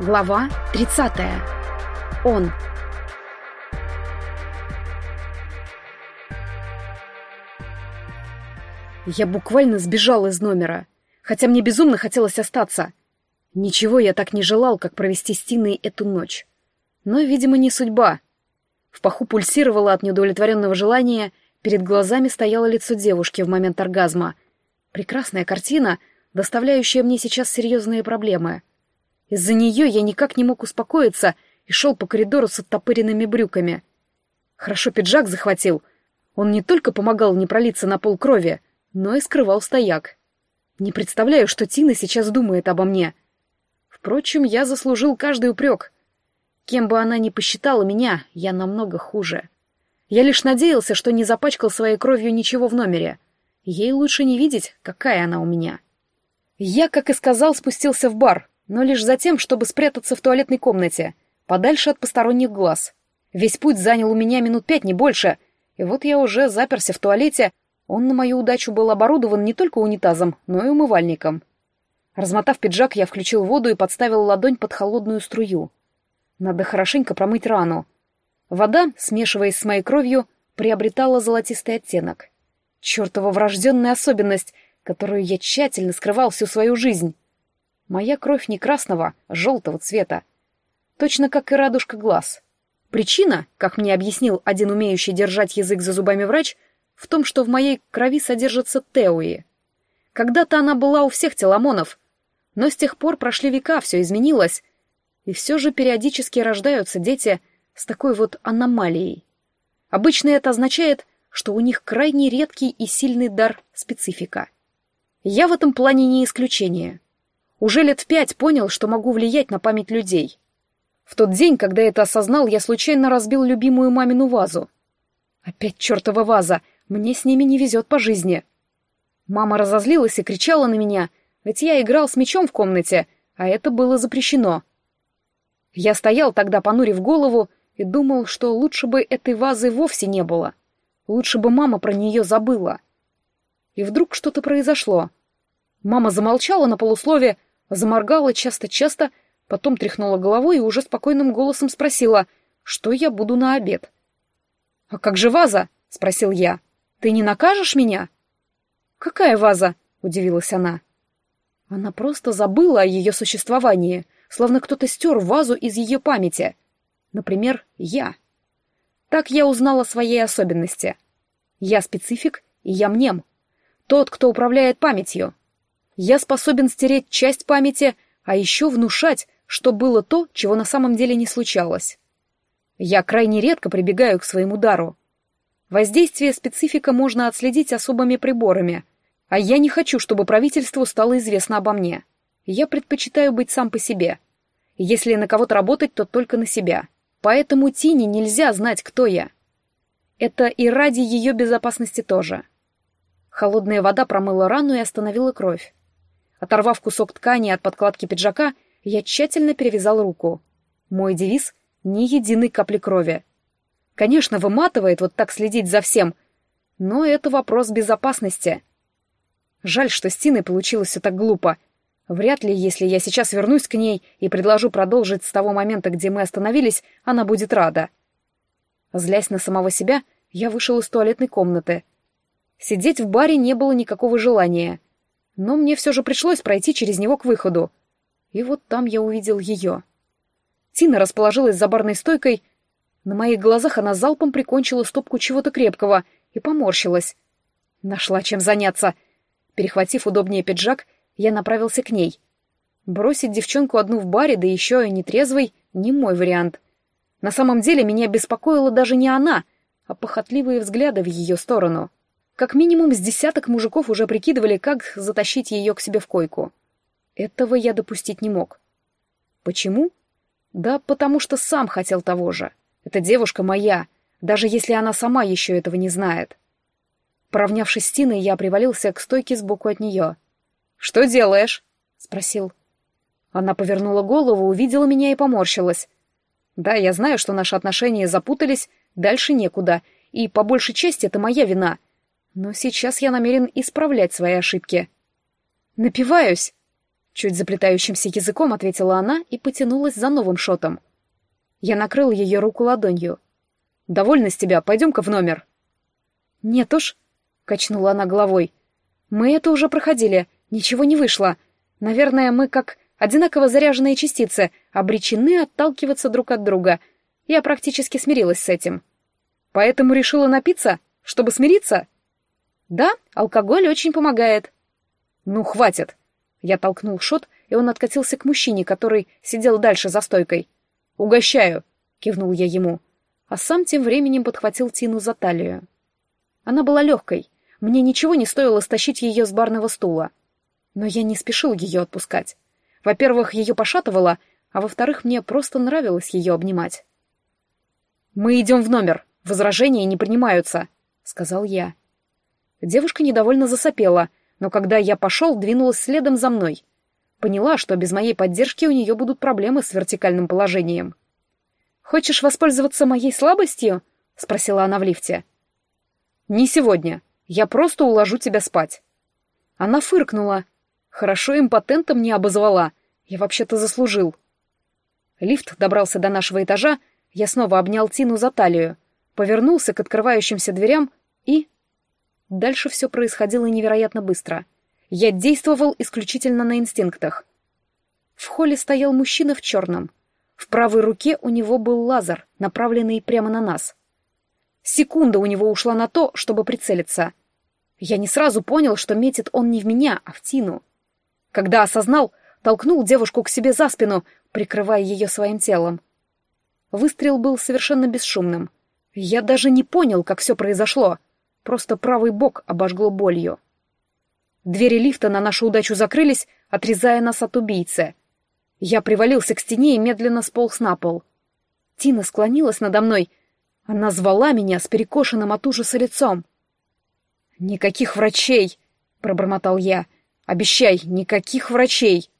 Глава 30. Он. Я буквально сбежал из номера, хотя мне безумно хотелось остаться. Ничего я так не желал, как провести с Тиной эту ночь. Но, видимо, не судьба. В паху пульсировало от неудовлетворенного желания, перед глазами стояло лицо девушки в момент оргазма. Прекрасная картина, доставляющая мне сейчас серьезные проблемы — из-за нее я никак не мог успокоиться и шел по коридору с оттопыренными брюками. Хорошо пиджак захватил. Он не только помогал не пролиться на пол крови, но и скрывал стояк. Не представляю, что Тина сейчас думает обо мне. Впрочем, я заслужил каждый упрек. Кем бы она ни посчитала меня, я намного хуже. Я лишь надеялся, что не запачкал своей кровью ничего в номере. Ей лучше не видеть, какая она у меня. Я, как и сказал, спустился в бар, но лишь за тем, чтобы спрятаться в туалетной комнате, подальше от посторонних глаз. Весь путь занял у меня минут пять, не больше, и вот я уже заперся в туалете, он на мою удачу был оборудован не только унитазом, но и умывальником. Размотав пиджак, я включил воду и подставил ладонь под холодную струю. Надо хорошенько промыть рану. Вода, смешиваясь с моей кровью, приобретала золотистый оттенок. Чертова врожденная особенность, которую я тщательно скрывал всю свою жизнь. Моя кровь не красного, а желтого цвета. Точно как и радужка глаз. Причина, как мне объяснил один умеющий держать язык за зубами врач, в том, что в моей крови содержится теуи. Когда-то она была у всех теламонов, но с тех пор прошли века, все изменилось, и все же периодически рождаются дети с такой вот аномалией. Обычно это означает, что у них крайне редкий и сильный дар специфика. Я в этом плане не исключение. Уже лет пять понял, что могу влиять на память людей. В тот день, когда это осознал, я случайно разбил любимую мамину вазу. Опять чертова ваза, мне с ними не везет по жизни. Мама разозлилась и кричала на меня, ведь я играл с мячом в комнате, а это было запрещено. Я стоял тогда, понурив голову, и думал, что лучше бы этой вазы вовсе не было. Лучше бы мама про нее забыла. И вдруг что-то произошло. Мама замолчала на полуслове, заморгала часто-часто, потом тряхнула головой и уже спокойным голосом спросила, что я буду на обед. «А как же ваза?» — спросил я. «Ты не накажешь меня?» «Какая ваза?» — удивилась она. Она просто забыла о ее существовании, словно кто-то стер вазу из ее памяти. Например, я. Так я узнала своей особенности. Я специфик, и я мнем. Тот, кто управляет памятью. Я способен стереть часть памяти, а еще внушать, что было то, чего на самом деле не случалось. Я крайне редко прибегаю к своему дару. Воздействие специфика можно отследить особыми приборами, а я не хочу, чтобы правительству стало известно обо мне. Я предпочитаю быть сам по себе. Если на кого-то работать, то только на себя. Поэтому Тине нельзя знать, кто я. Это и ради ее безопасности тоже. Холодная вода промыла рану и остановила кровь. Оторвав кусок ткани от подкладки пиджака, я тщательно перевязал руку. Мой девиз — ни единой капли крови. Конечно, выматывает вот так следить за всем, но это вопрос безопасности. Жаль, что с Тиной получилось все так глупо. Вряд ли, если я сейчас вернусь к ней и предложу продолжить с того момента, где мы остановились, она будет рада. Злясь на самого себя, я вышел из туалетной комнаты. Сидеть в баре не было никакого желания — но мне все же пришлось пройти через него к выходу. И вот там я увидел ее. Тина расположилась за барной стойкой. На моих глазах она залпом прикончила стопку чего-то крепкого и поморщилась. Нашла чем заняться. Перехватив удобнее пиджак, я направился к ней. Бросить девчонку одну в баре, да еще и нетрезвой, не мой вариант. На самом деле меня беспокоила даже не она, а похотливые взгляды в ее сторону. Как минимум с десяток мужиков уже прикидывали, как затащить ее к себе в койку. Этого я допустить не мог. Почему? Да потому что сам хотел того же. Эта девушка моя, даже если она сама еще этого не знает. Поравнявшись с Тиной, я привалился к стойке сбоку от нее. «Что делаешь?» — спросил. Она повернула голову, увидела меня и поморщилась. «Да, я знаю, что наши отношения запутались, дальше некуда, и по большей части это моя вина. Но сейчас я намерен исправлять свои ошибки. Напиваюсь. Чуть заплетающимся языком ответила она и потянулась за новым шотом. Я накрыл ее руку ладонью. «Довольна с тебя, пойдем-ка в номер». «Нет уж», — качнула она головой. «Мы это уже проходили, ничего не вышло. Наверное, мы как одинаково заряженные частицы, обречены отталкиваться друг от друга. Я практически смирилась с этим». «Поэтому решила напиться, чтобы смириться?» «Да, алкоголь очень помогает». «Ну, хватит!» Я толкнул шот, и он откатился к мужчине, который сидел дальше за стойкой. «Угощаю!» — кивнул я ему. А сам тем временем подхватил Тину за талию. Она была легкой. Мне ничего не стоило стащить ее с барного стула. Но я не спешил ее отпускать. Во-первых, ее пошатывало, а во-вторых, мне просто нравилось ее обнимать. «Мы идем в номер. Возражения не принимаются», — сказал я. Девушка недовольно засопела, но когда я пошел, двинулась следом за мной. Поняла, что без моей поддержки у нее будут проблемы с вертикальным положением. «Хочешь воспользоваться моей слабостью?» — спросила она в лифте. «Не сегодня. Я просто уложу тебя спать». Она фыркнула. Хорошо импотентом не обозвала. Я вообще-то заслужил. Лифт добрался до нашего этажа, я снова обнял Тину за талию, повернулся к открывающимся дверям и Дальше все происходило невероятно быстро. Я действовал исключительно на инстинктах. В холле стоял мужчина в черном. В правой руке у него был лазер, направленный прямо на нас. Секунда у него ушла на то, чтобы прицелиться. Я не сразу понял, что метит он не в меня, а в Тину. Когда осознал, толкнул девушку к себе за спину, прикрывая ее своим телом. Выстрел был совершенно бесшумным. Я даже не понял, как все произошло. Просто правый бок обожгло болью. Двери лифта на нашу удачу закрылись, отрезая нас от убийцы. Я привалился к стене и медленно сполз на пол. Тина склонилась надо мной. Она звала меня с перекошенным от ужаса лицом. «Никаких врачей!» — пробормотал я. «Обещай, никаких врачей!»